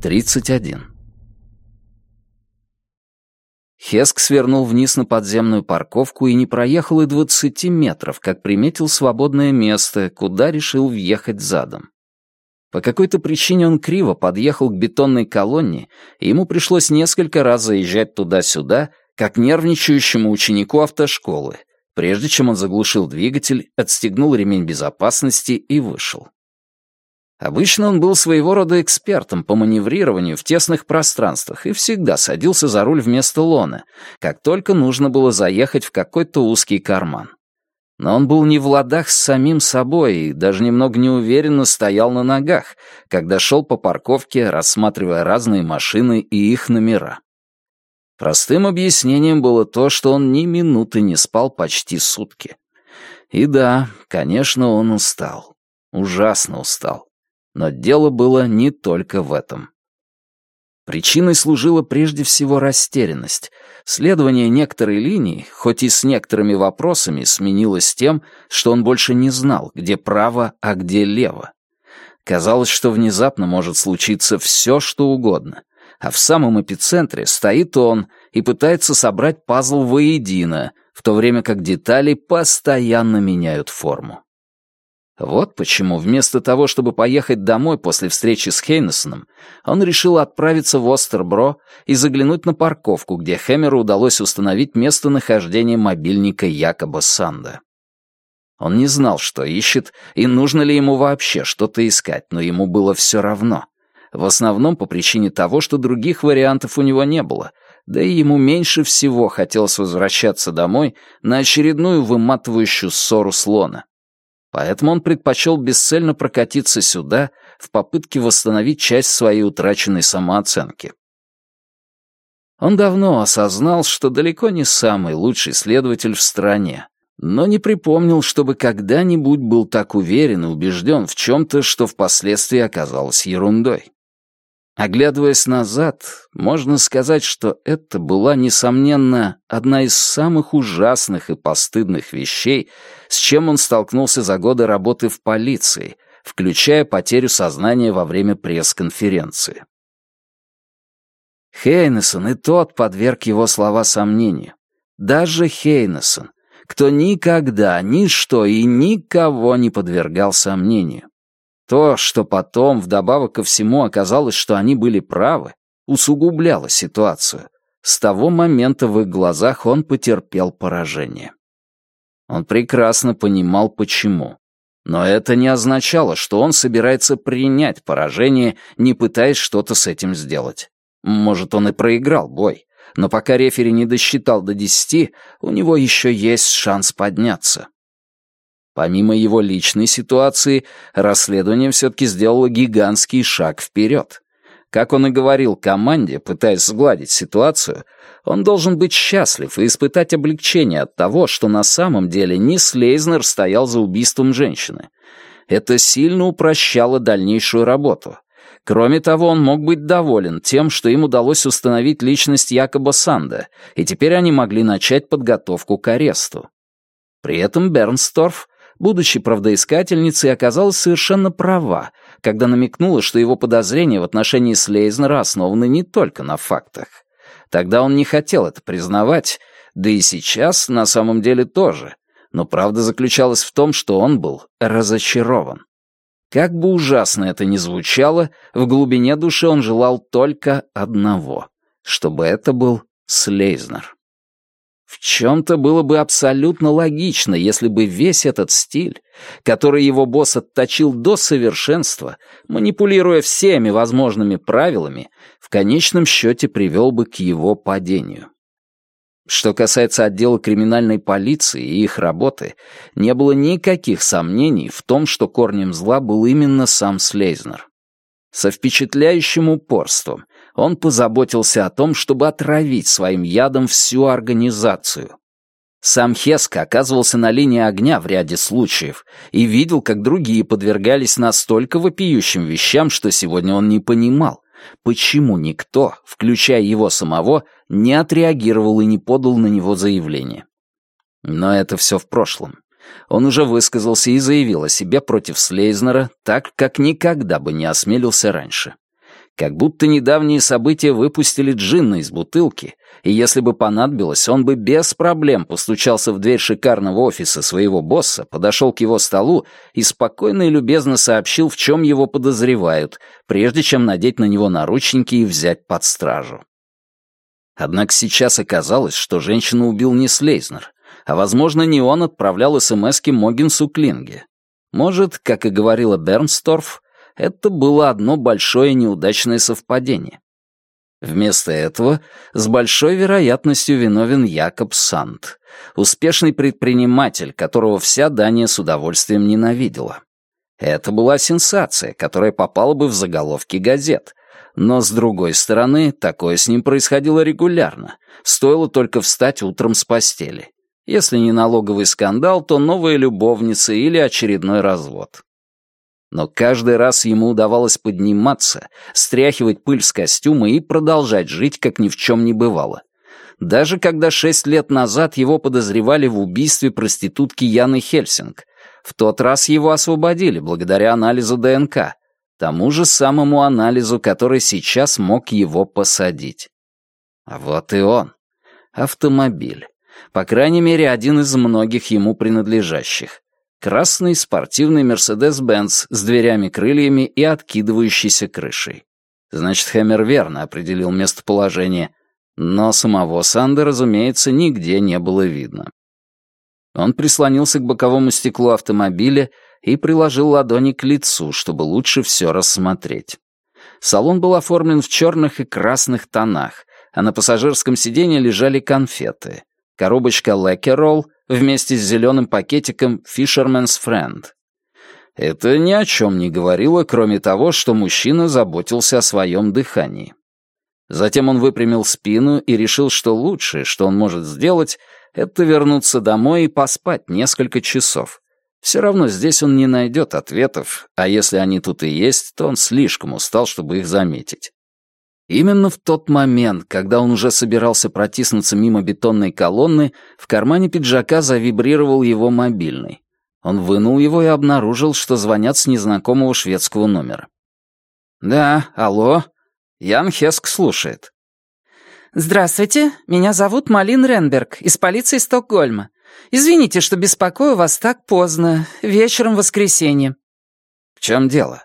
31. Хеск свернул вниз на подземную парковку и не проехал и двадцати метров, как приметил свободное место, куда решил въехать задом. По какой-то причине он криво подъехал к бетонной колонне, и ему пришлось несколько раз заезжать туда-сюда, как нервничающему ученику автошколы, прежде чем он заглушил двигатель, отстегнул ремень безопасности и вышел. Обычно он был своего рода экспертом по маневрированию в тесных пространствах и всегда садился за руль вместо Лона, как только нужно было заехать в какой-то узкий карман. Но он был не в ладах с самим собой и даже немного неуверенно стоял на ногах, когда шел по парковке, рассматривая разные машины и их номера. Простым объяснением было то, что он ни минуты не спал почти сутки. И да, конечно, он устал. Ужасно устал. Но дело было не только в этом. Причиной служила прежде всего растерянность. Следование некоторой линии, хоть и с некоторыми вопросами, сменилось тем, что он больше не знал, где право, а где лево. Казалось, что внезапно может случиться все, что угодно, а в самом эпицентре стоит он и пытается собрать пазл воедино, в то время как детали постоянно меняют форму. Вот почему вместо того, чтобы поехать домой после встречи с Хейнесоном, он решил отправиться в Остербро и заглянуть на парковку, где Хэмеру удалось установить местонахождение мобильника Якоба Санда. Он не знал, что ищет, и нужно ли ему вообще что-то искать, но ему было все равно. В основном по причине того, что других вариантов у него не было, да и ему меньше всего хотелось возвращаться домой на очередную выматывающую ссору слона. Поэтому он предпочел бесцельно прокатиться сюда в попытке восстановить часть своей утраченной самооценки. Он давно осознал, что далеко не самый лучший следователь в стране, но не припомнил, чтобы когда-нибудь был так уверен и убежден в чем-то, что впоследствии оказалось ерундой. Оглядываясь назад, можно сказать, что это была, несомненно, одна из самых ужасных и постыдных вещей, с чем он столкнулся за годы работы в полиции, включая потерю сознания во время пресс-конференции. Хейнесон и тот подверг его слова сомнению. Даже Хейнесон, кто никогда, ничто и никого не подвергал сомнению. То, что потом, вдобавок ко всему, оказалось, что они были правы, усугубляло ситуацию. С того момента в их глазах он потерпел поражение. Он прекрасно понимал, почему. Но это не означало, что он собирается принять поражение, не пытаясь что-то с этим сделать. Может, он и проиграл бой, но пока рефери не досчитал до десяти, у него еще есть шанс подняться. Помимо его личной ситуации, расследование все-таки сделало гигантский шаг вперед. Как он и говорил команде, пытаясь сгладить ситуацию, он должен быть счастлив и испытать облегчение от того, что на самом деле не Слейзнер стоял за убийством женщины. Это сильно упрощало дальнейшую работу. Кроме того, он мог быть доволен тем, что им удалось установить личность Якоба Санда, и теперь они могли начать подготовку к аресту. При этом Бернсторф будучи правдоискательницей, оказалась совершенно права, когда намекнула, что его подозрения в отношении Слейзнера основаны не только на фактах. Тогда он не хотел это признавать, да и сейчас на самом деле тоже. Но правда заключалась в том, что он был разочарован. Как бы ужасно это ни звучало, в глубине души он желал только одного — чтобы это был Слейзнер. В чем-то было бы абсолютно логично, если бы весь этот стиль, который его босс отточил до совершенства, манипулируя всеми возможными правилами, в конечном счете привел бы к его падению. Что касается отдела криминальной полиции и их работы, не было никаких сомнений в том, что корнем зла был именно сам Слейзнер. Со впечатляющим упорством он позаботился о том, чтобы отравить своим ядом всю организацию. Сам Хеск оказывался на линии огня в ряде случаев и видел, как другие подвергались настолько вопиющим вещам, что сегодня он не понимал, почему никто, включая его самого, не отреагировал и не подал на него заявление. Но это все в прошлом. Он уже высказался и заявил о себе против Слейзнера так, как никогда бы не осмелился раньше. Как будто недавние события выпустили джинна из бутылки, и если бы понадобилось, он бы без проблем постучался в дверь шикарного офиса своего босса, подошел к его столу и спокойно и любезно сообщил, в чем его подозревают, прежде чем надеть на него наручники и взять под стражу. Однако сейчас оказалось, что женщину убил не Слейзнер, а, возможно, не он отправлял СМСки Могинсу Клинге. Может, как и говорила Бернсторф, это было одно большое неудачное совпадение. Вместо этого с большой вероятностью виновен Якоб Санд, успешный предприниматель, которого вся Дания с удовольствием ненавидела. Это была сенсация, которая попала бы в заголовки газет. Но, с другой стороны, такое с ним происходило регулярно. Стоило только встать утром с постели. Если не налоговый скандал, то новая любовница или очередной развод. Но каждый раз ему удавалось подниматься, стряхивать пыль с костюма и продолжать жить, как ни в чем не бывало. Даже когда шесть лет назад его подозревали в убийстве проститутки Яны Хельсинг, в тот раз его освободили благодаря анализу ДНК, тому же самому анализу, который сейчас мог его посадить. А вот и он. Автомобиль. По крайней мере, один из многих ему принадлежащих. Красный спортивный Мерседес-Бенц с дверями-крыльями и откидывающейся крышей. Значит, Хэмер верно определил местоположение, но самого Санда, разумеется, нигде не было видно. Он прислонился к боковому стеклу автомобиля и приложил ладони к лицу, чтобы лучше все рассмотреть. Салон был оформлен в черных и красных тонах, а на пассажирском сиденье лежали конфеты. Коробочка Лекерол — вместе с зеленым пакетиком Fisherman's Friend. Это ни о чем не говорило, кроме того, что мужчина заботился о своем дыхании. Затем он выпрямил спину и решил, что лучшее, что он может сделать, это вернуться домой и поспать несколько часов. Все равно здесь он не найдет ответов, а если они тут и есть, то он слишком устал, чтобы их заметить. Именно в тот момент, когда он уже собирался протиснуться мимо бетонной колонны, в кармане пиджака завибрировал его мобильный. Он вынул его и обнаружил, что звонят с незнакомого шведского номера. «Да, алло. Ян Хеск слушает». «Здравствуйте, меня зовут Малин Ренберг из полиции Стокгольма. Извините, что беспокою вас так поздно, вечером воскресенья». «В чем дело?»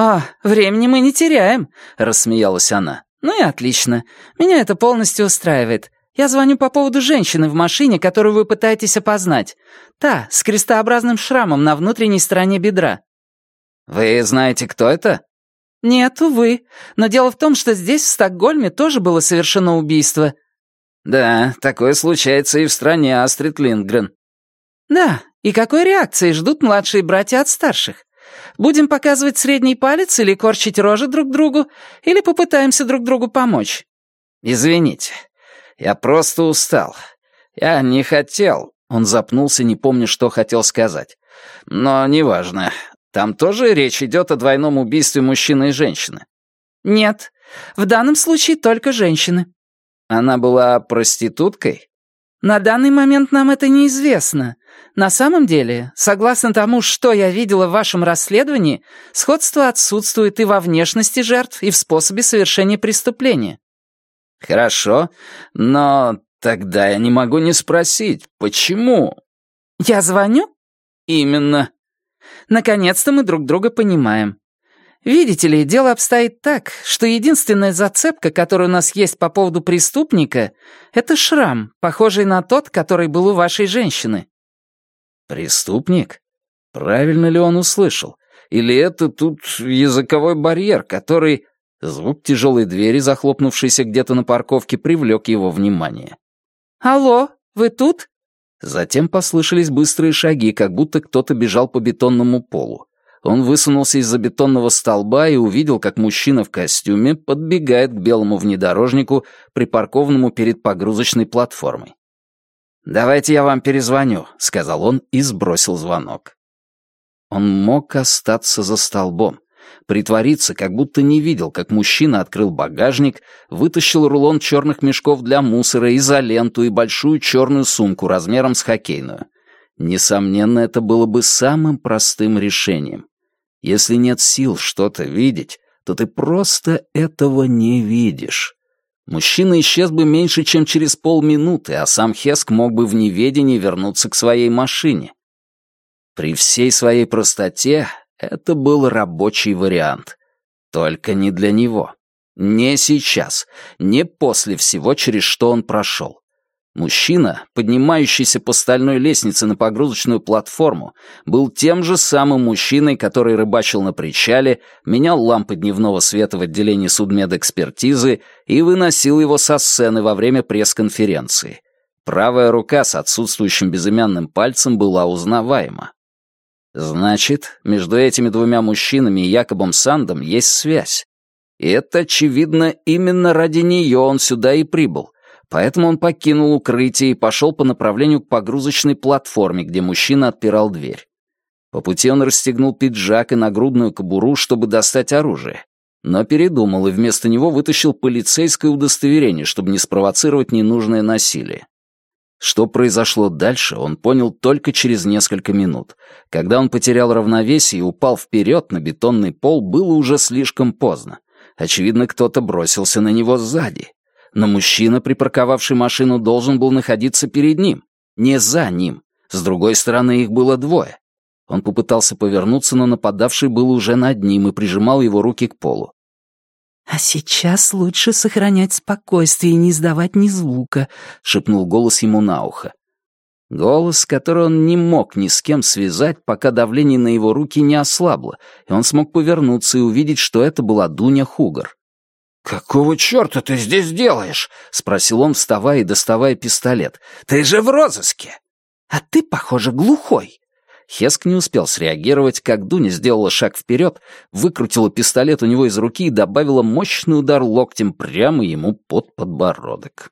«А, времени мы не теряем», — рассмеялась она. «Ну и отлично. Меня это полностью устраивает. Я звоню по поводу женщины в машине, которую вы пытаетесь опознать. Та, с крестообразным шрамом на внутренней стороне бедра». «Вы знаете, кто это?» «Нет, увы. Но дело в том, что здесь, в Стокгольме, тоже было совершено убийство». «Да, такое случается и в стране Астрид Линдгрен». «Да, и какой реакции ждут младшие братья от старших? Будем показывать средний палец или корчить рожи друг другу, или попытаемся друг другу помочь?» «Извините, я просто устал. Я не хотел...» Он запнулся, не помня, что хотел сказать. «Но неважно. Там тоже речь идет о двойном убийстве мужчины и женщины?» «Нет. В данном случае только женщины». «Она была проституткой?» «На данный момент нам это неизвестно. На самом деле, согласно тому, что я видела в вашем расследовании, сходство отсутствует и во внешности жертв, и в способе совершения преступления». «Хорошо, но тогда я не могу не спросить, почему?» «Я звоню?» «Именно». «Наконец-то мы друг друга понимаем. Видите ли, дело обстоит так, что единственная зацепка, которая у нас есть по поводу преступника, это шрам, похожий на тот, который был у вашей женщины. Преступник? Правильно ли он услышал? Или это тут языковой барьер, который... Звук тяжелой двери, захлопнувшейся где-то на парковке, привлек его внимание. «Алло, вы тут?» Затем послышались быстрые шаги, как будто кто-то бежал по бетонному полу. Он высунулся из-за бетонного столба и увидел, как мужчина в костюме подбегает к белому внедорожнику, припаркованному перед погрузочной платформой. «Давайте я вам перезвоню», — сказал он и сбросил звонок. Он мог остаться за столбом, притвориться, как будто не видел, как мужчина открыл багажник, вытащил рулон черных мешков для мусора, изоленту и большую черную сумку размером с хоккейную. Несомненно, это было бы самым простым решением. Если нет сил что-то видеть, то ты просто этого не видишь. Мужчина исчез бы меньше, чем через полминуты, а сам Хеск мог бы в неведении вернуться к своей машине. При всей своей простоте это был рабочий вариант. Только не для него. Не сейчас, не после всего, через что он прошел. Мужчина, поднимающийся по стальной лестнице на погрузочную платформу, был тем же самым мужчиной, который рыбачил на причале, менял лампы дневного света в отделении судмедэкспертизы и выносил его со сцены во время пресс-конференции. Правая рука с отсутствующим безымянным пальцем была узнаваема. Значит, между этими двумя мужчинами и Якобом Сандом есть связь. И это, очевидно, именно ради нее он сюда и прибыл, Поэтому он покинул укрытие и пошел по направлению к погрузочной платформе, где мужчина отпирал дверь. По пути он расстегнул пиджак и нагрудную кобуру, чтобы достать оружие. Но передумал и вместо него вытащил полицейское удостоверение, чтобы не спровоцировать ненужное насилие. Что произошло дальше, он понял только через несколько минут. Когда он потерял равновесие и упал вперед на бетонный пол, было уже слишком поздно. Очевидно, кто-то бросился на него сзади но мужчина, припарковавший машину, должен был находиться перед ним, не за ним. С другой стороны, их было двое. Он попытался повернуться, но нападавший был уже над ним и прижимал его руки к полу. «А сейчас лучше сохранять спокойствие и не издавать ни звука», — шепнул голос ему на ухо. Голос, который он не мог ни с кем связать, пока давление на его руки не ослабло, и он смог повернуться и увидеть, что это была Дуня Хугар. «Какого черта ты здесь делаешь?» — спросил он, вставая и доставая пистолет. «Ты же в розыске!» «А ты, похоже, глухой!» Хеск не успел среагировать, как Дуня сделала шаг вперед, выкрутила пистолет у него из руки и добавила мощный удар локтем прямо ему под подбородок.